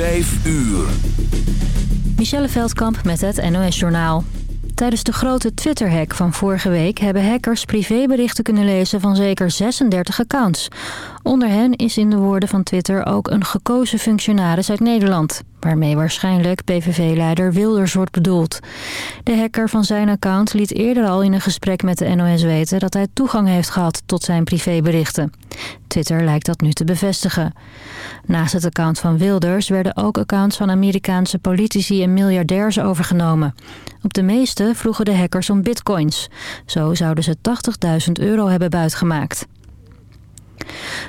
5 uur. Michelle Veldkamp met het NOS-journaal. Tijdens de grote Twitter-hack van vorige week hebben hackers privéberichten kunnen lezen van zeker 36 accounts. Onder hen is in de woorden van Twitter ook een gekozen functionaris uit Nederland waarmee waarschijnlijk PVV-leider Wilders wordt bedoeld. De hacker van zijn account liet eerder al in een gesprek met de NOS weten dat hij toegang heeft gehad tot zijn privéberichten. Twitter lijkt dat nu te bevestigen. Naast het account van Wilders werden ook accounts van Amerikaanse politici en miljardairs overgenomen. Op de meeste vroegen de hackers om bitcoins. Zo zouden ze 80.000 euro hebben buitgemaakt.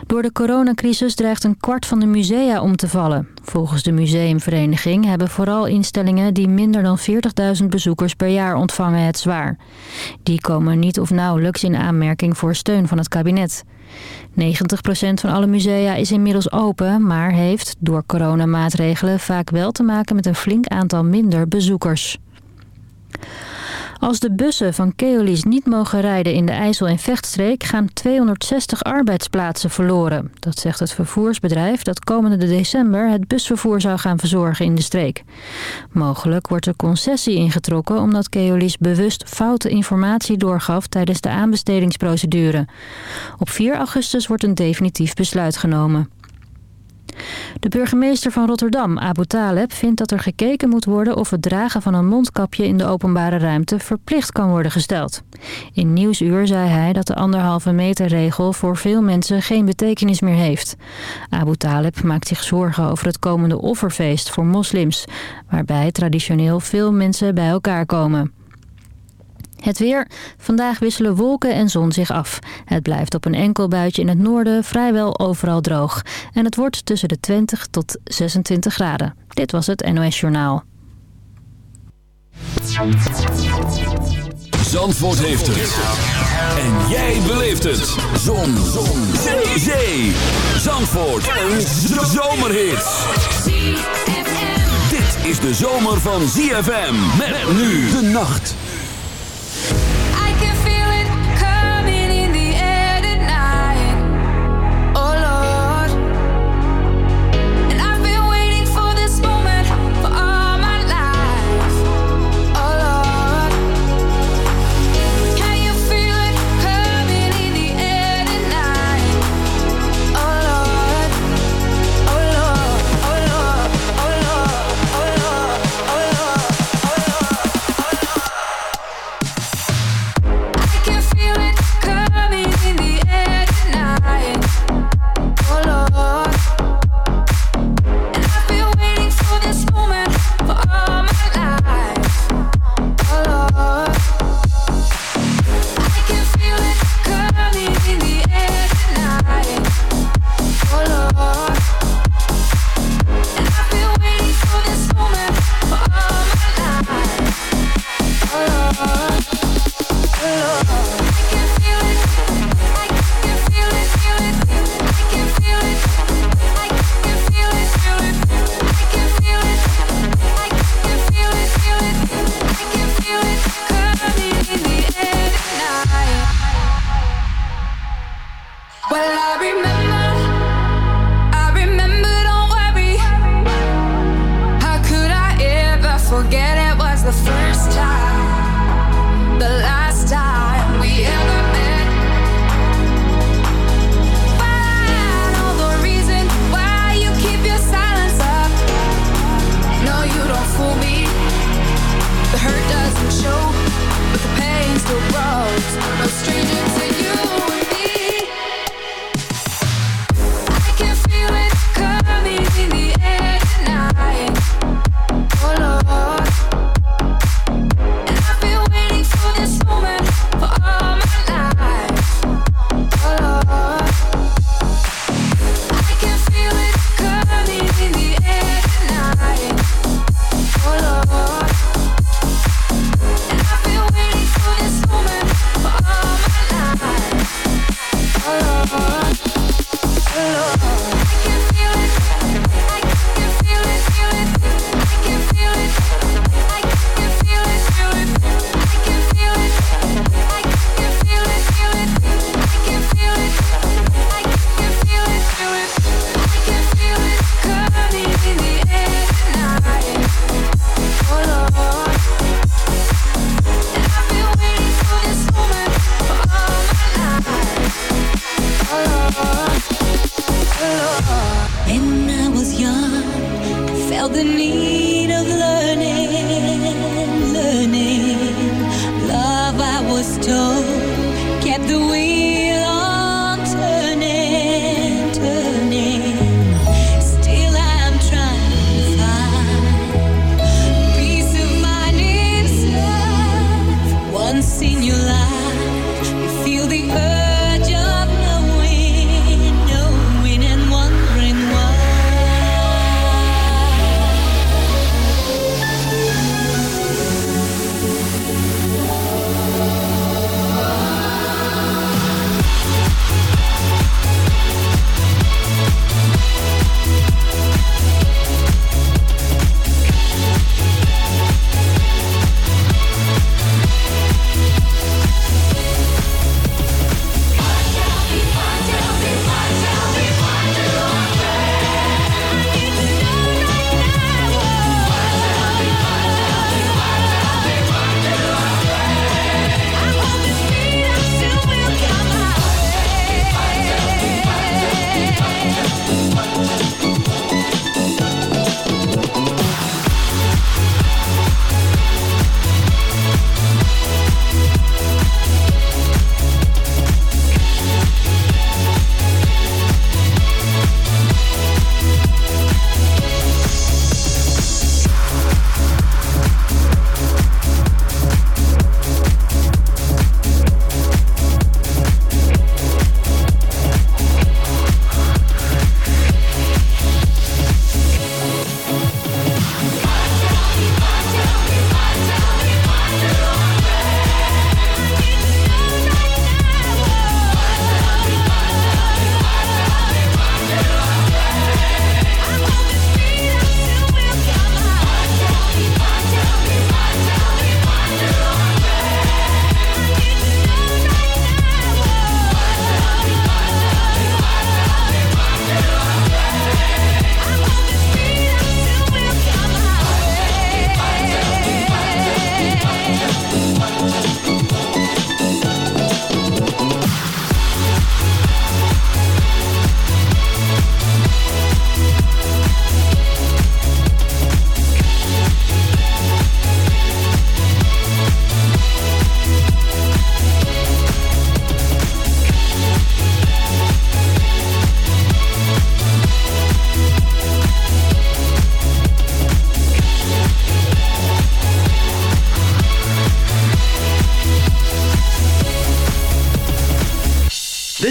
Door de coronacrisis dreigt een kwart van de musea om te vallen. Volgens de museumvereniging hebben vooral instellingen die minder dan 40.000 bezoekers per jaar ontvangen het zwaar. Die komen niet of nauwelijks in aanmerking voor steun van het kabinet. 90% van alle musea is inmiddels open, maar heeft door coronamaatregelen vaak wel te maken met een flink aantal minder bezoekers. Als de bussen van Keolis niet mogen rijden in de IJssel- en Vechtstreek... gaan 260 arbeidsplaatsen verloren. Dat zegt het vervoersbedrijf dat komende december... het busvervoer zou gaan verzorgen in de streek. Mogelijk wordt er concessie ingetrokken... omdat Keolis bewust foute informatie doorgaf... tijdens de aanbestedingsprocedure. Op 4 augustus wordt een definitief besluit genomen. De burgemeester van Rotterdam, Abu Taleb, vindt dat er gekeken moet worden of het dragen van een mondkapje in de openbare ruimte verplicht kan worden gesteld. In Nieuwsuur zei hij dat de anderhalve meter regel voor veel mensen geen betekenis meer heeft. Abu Taleb maakt zich zorgen over het komende offerfeest voor moslims, waarbij traditioneel veel mensen bij elkaar komen. Het weer. Vandaag wisselen wolken en zon zich af. Het blijft op een enkel buitje in het noorden vrijwel overal droog. En het wordt tussen de 20 tot 26 graden. Dit was het NOS Journaal. Zandvoort heeft het. En jij beleeft het. Zon. zon. Zee. Zee. Zandvoort. Een zomerhit. Dit is de zomer van ZFM. Met nu de nacht.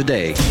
A day.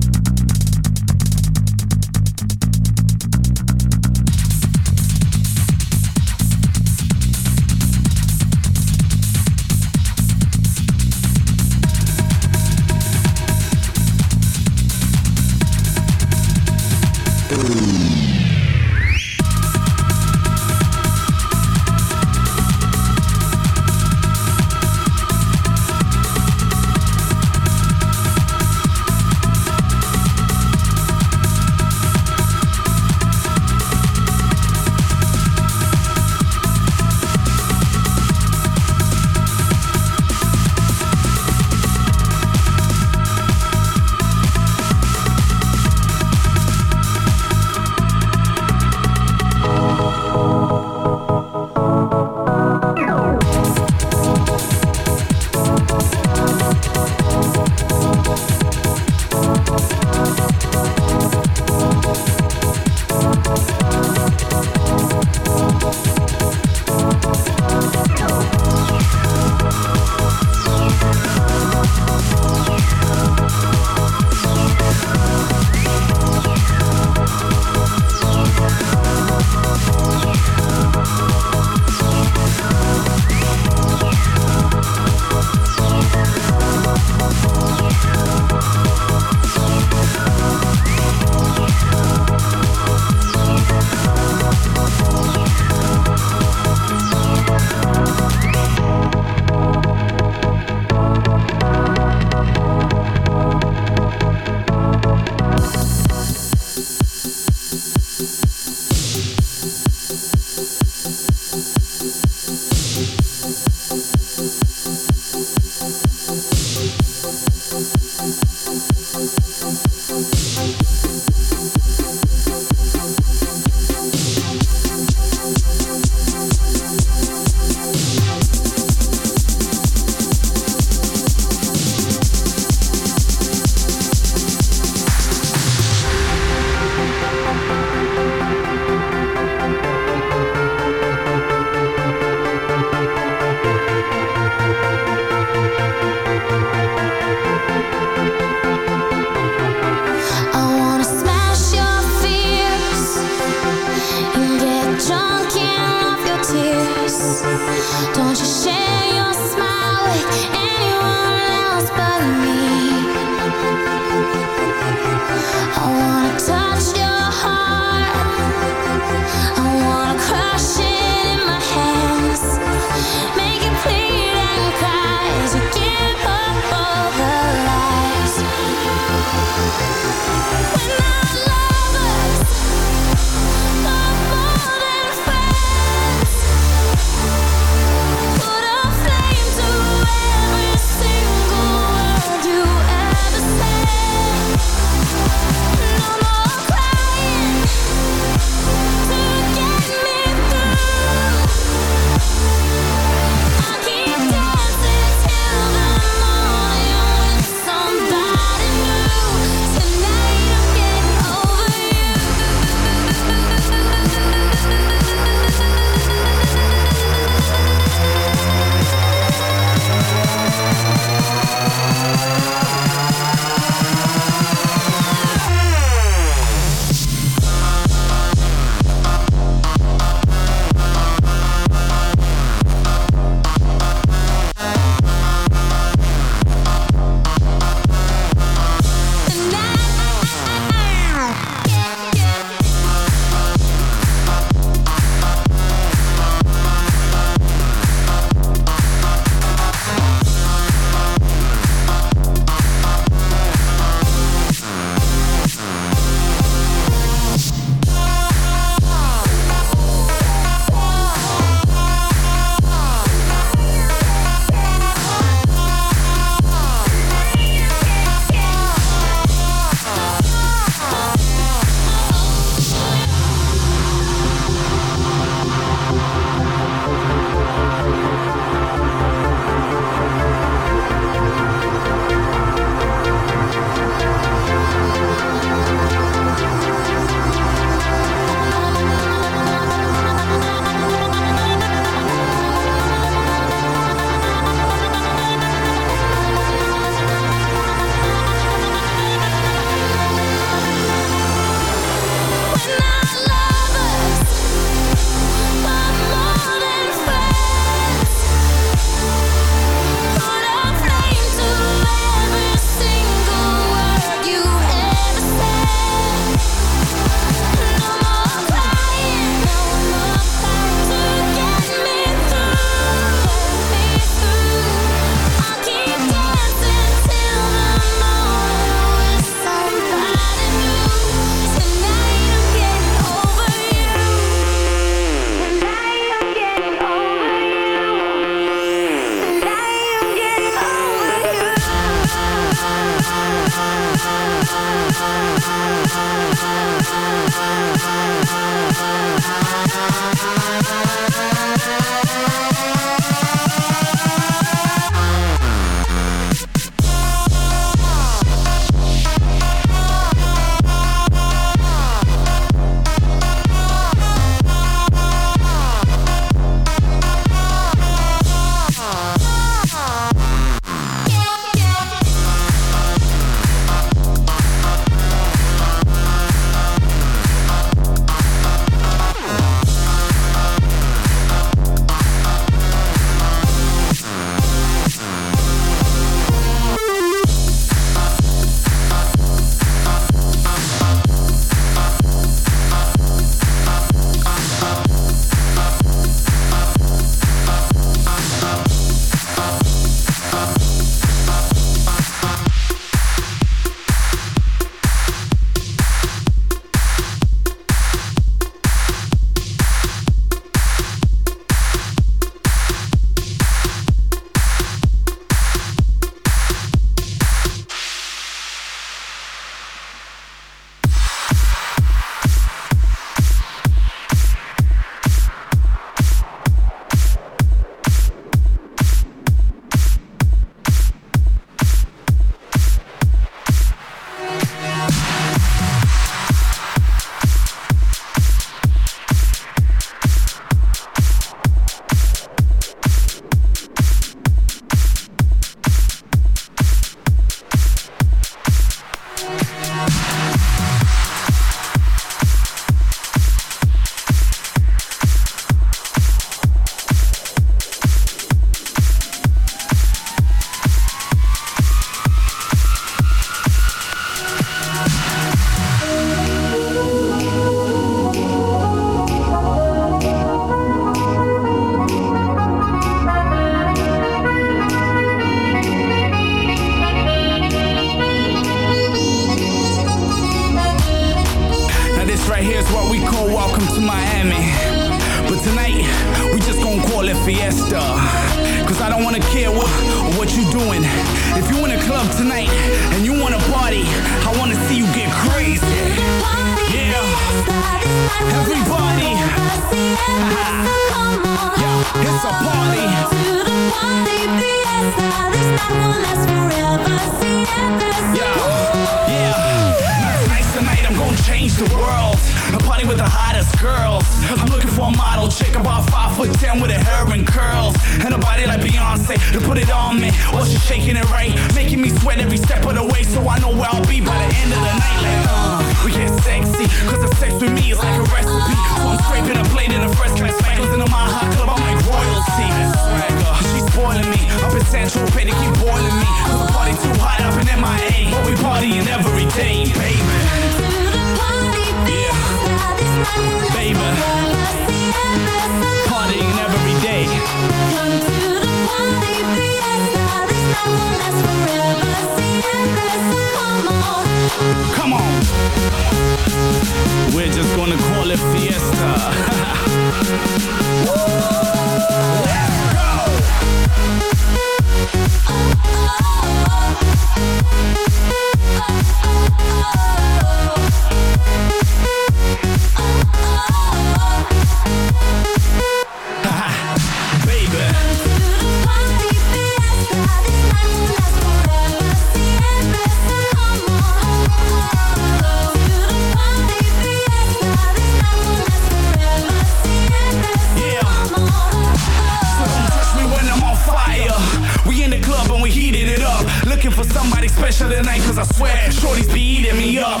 up.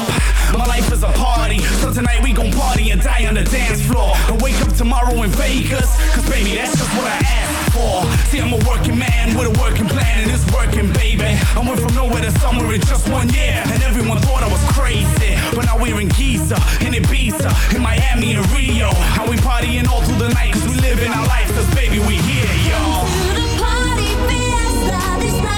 My life is a party, so tonight we gon' party and die on the dance floor. And wake up tomorrow in Vegas, cause baby, that's just what I asked for. See, I'm a working man with a working plan, and it's working, baby. I went from nowhere to somewhere in just one year, and everyone thought I was crazy. But now we're in Giza, in Ibiza, in Miami, and Rio. And we partying all through the night, cause we in our life, cause baby, we here, y'all. To the party, fiesta, this night.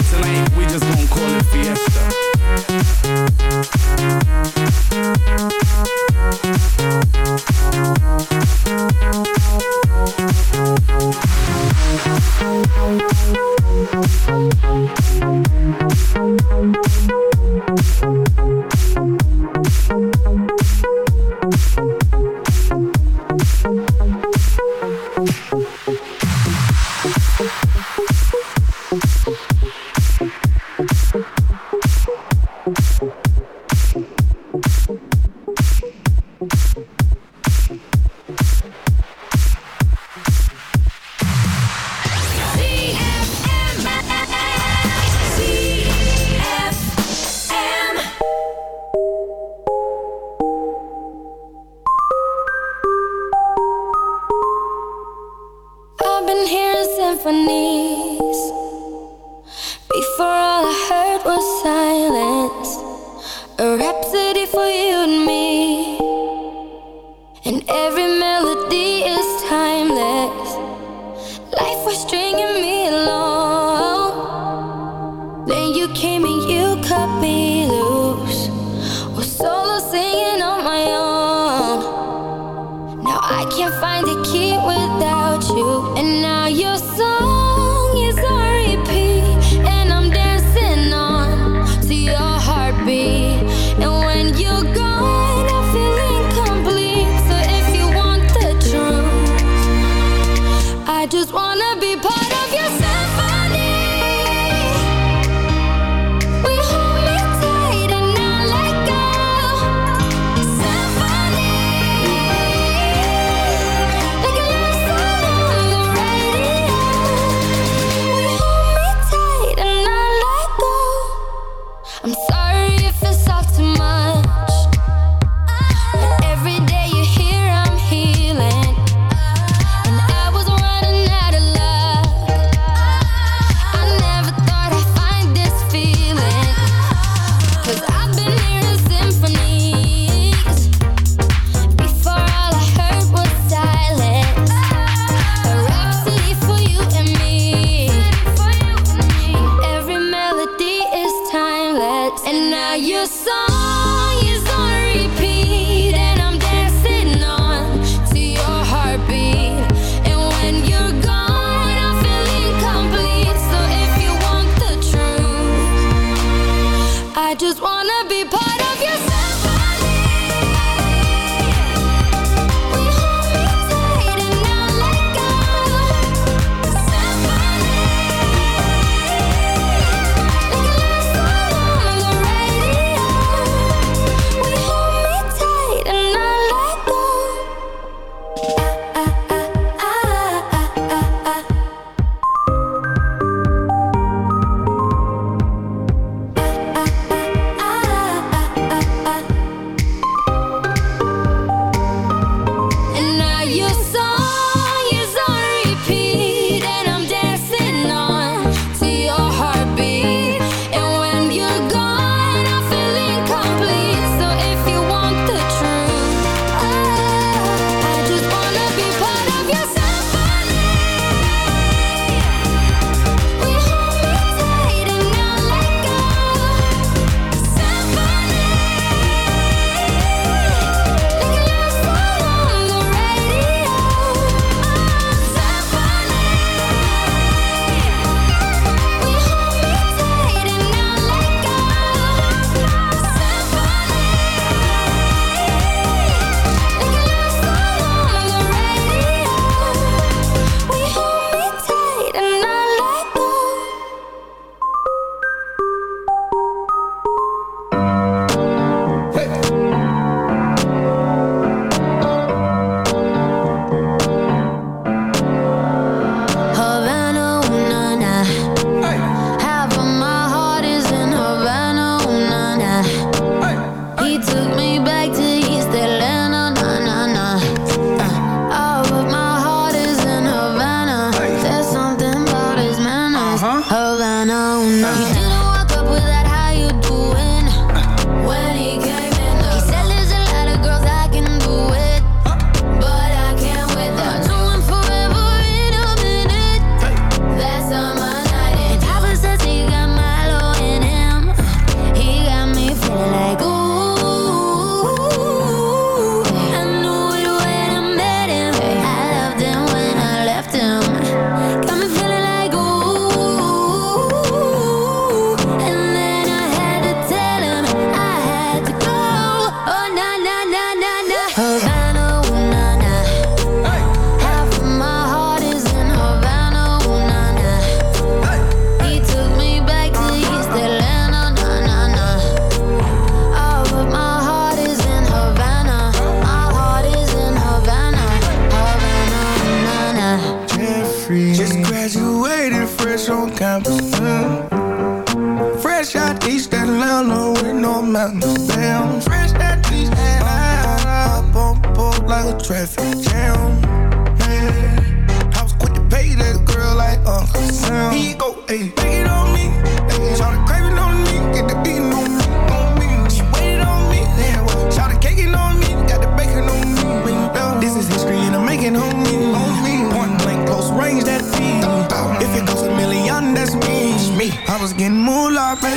But tonight, we just gon' call it fiesta.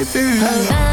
Baby.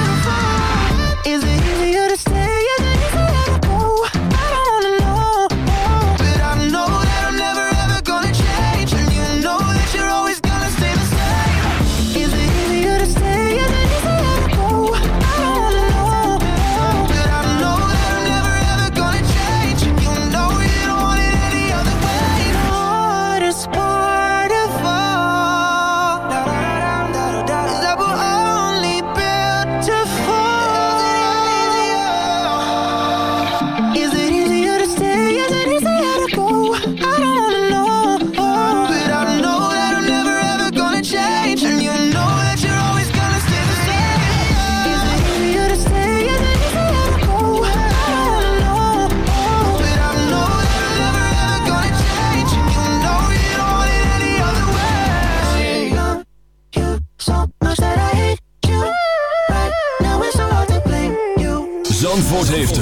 heeft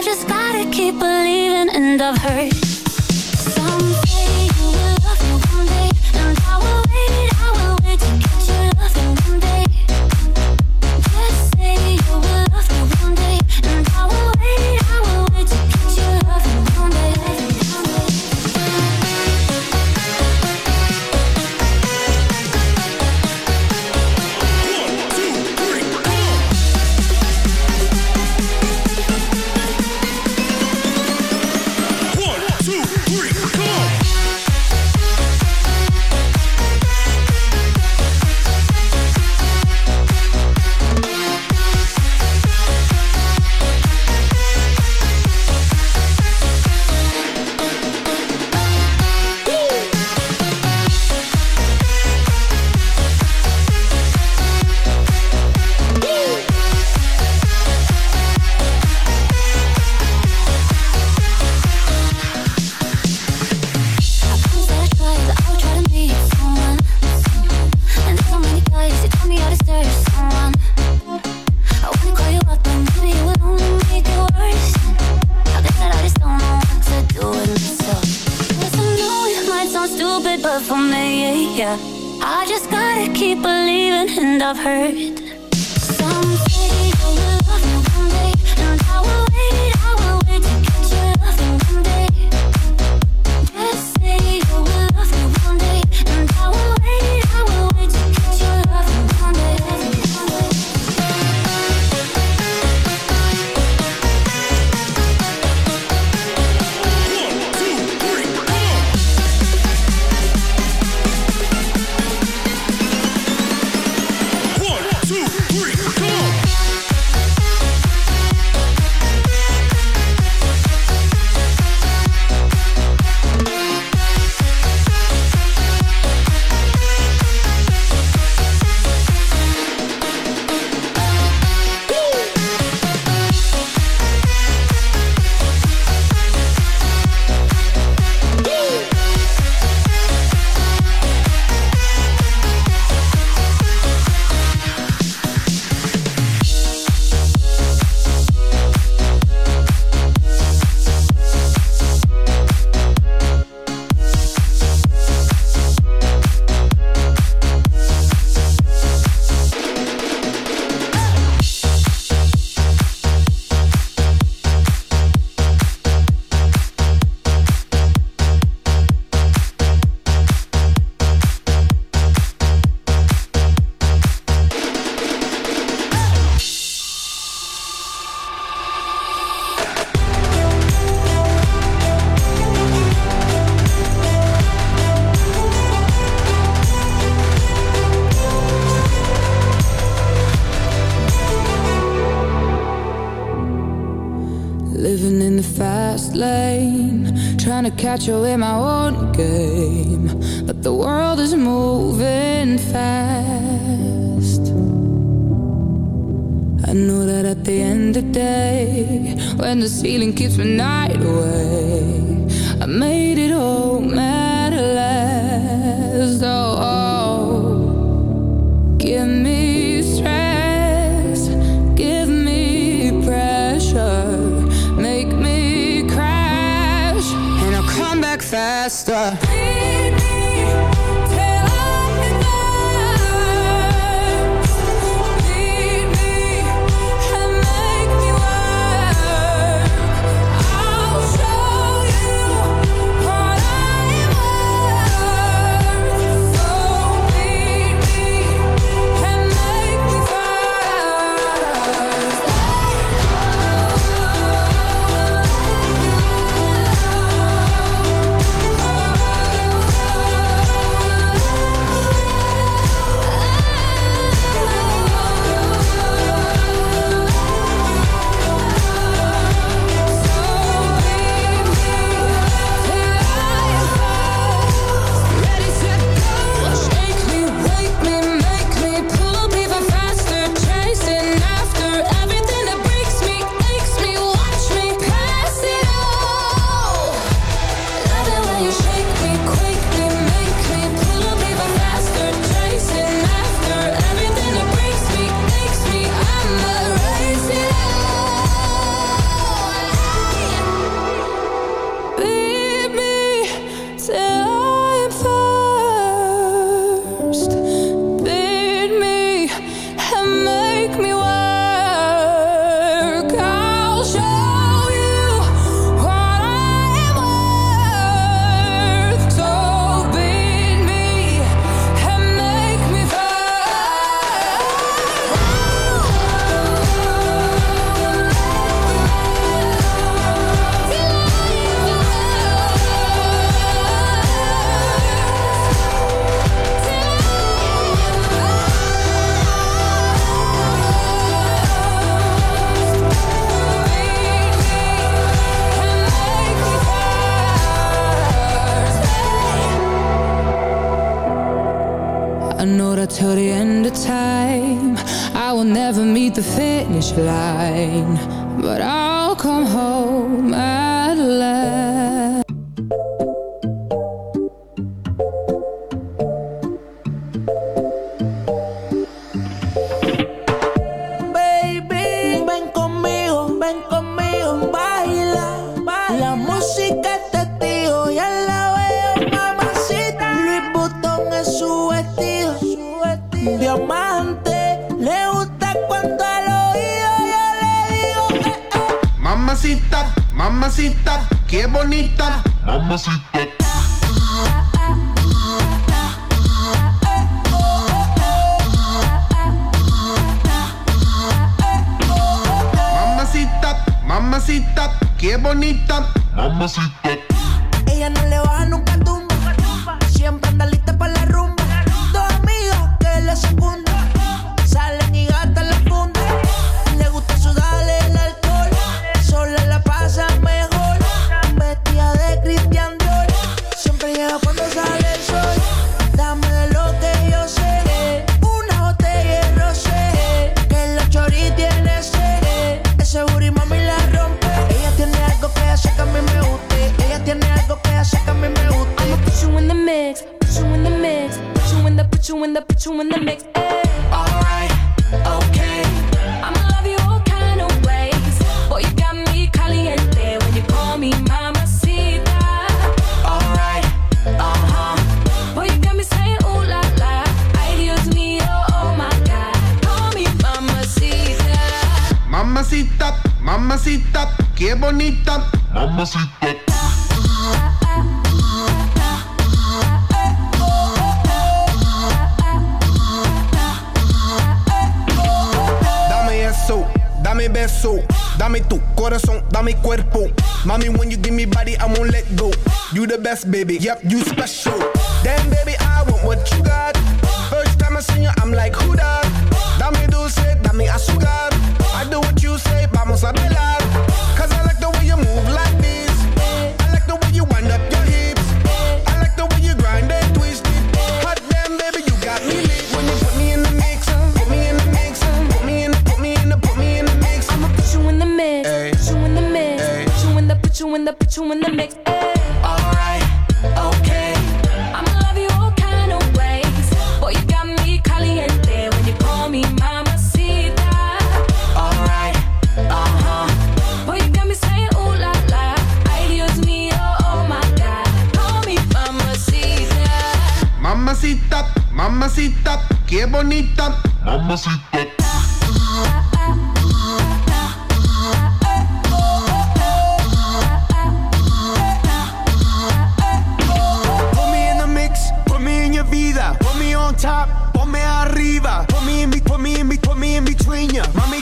I just gotta keep believing and I've heard you in the, baby, yep, you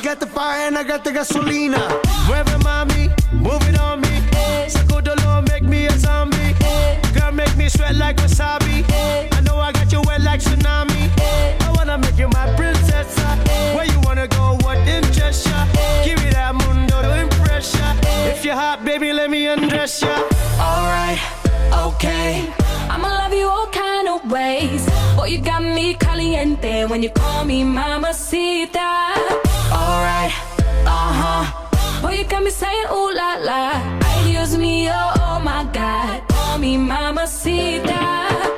got the fire and I got the gasolina. Mueve mami, move it on me. Saco dolor, make me a zombie. Girl, make me sweat like wasabi. I know I got you wet like tsunami. I wanna make you my princess. Ah. Where you wanna go? What interests ah? ya? Give me that mundo to impress ah. ya. If you're hot, baby, let me undress ya. Alright, okay. I'ma love you all kind of ways. Boy, you got me caliente when you call me mamacita. Boy, you got me saying ooh la la. Ay, Dios mío, oh my God. Call me mamacita.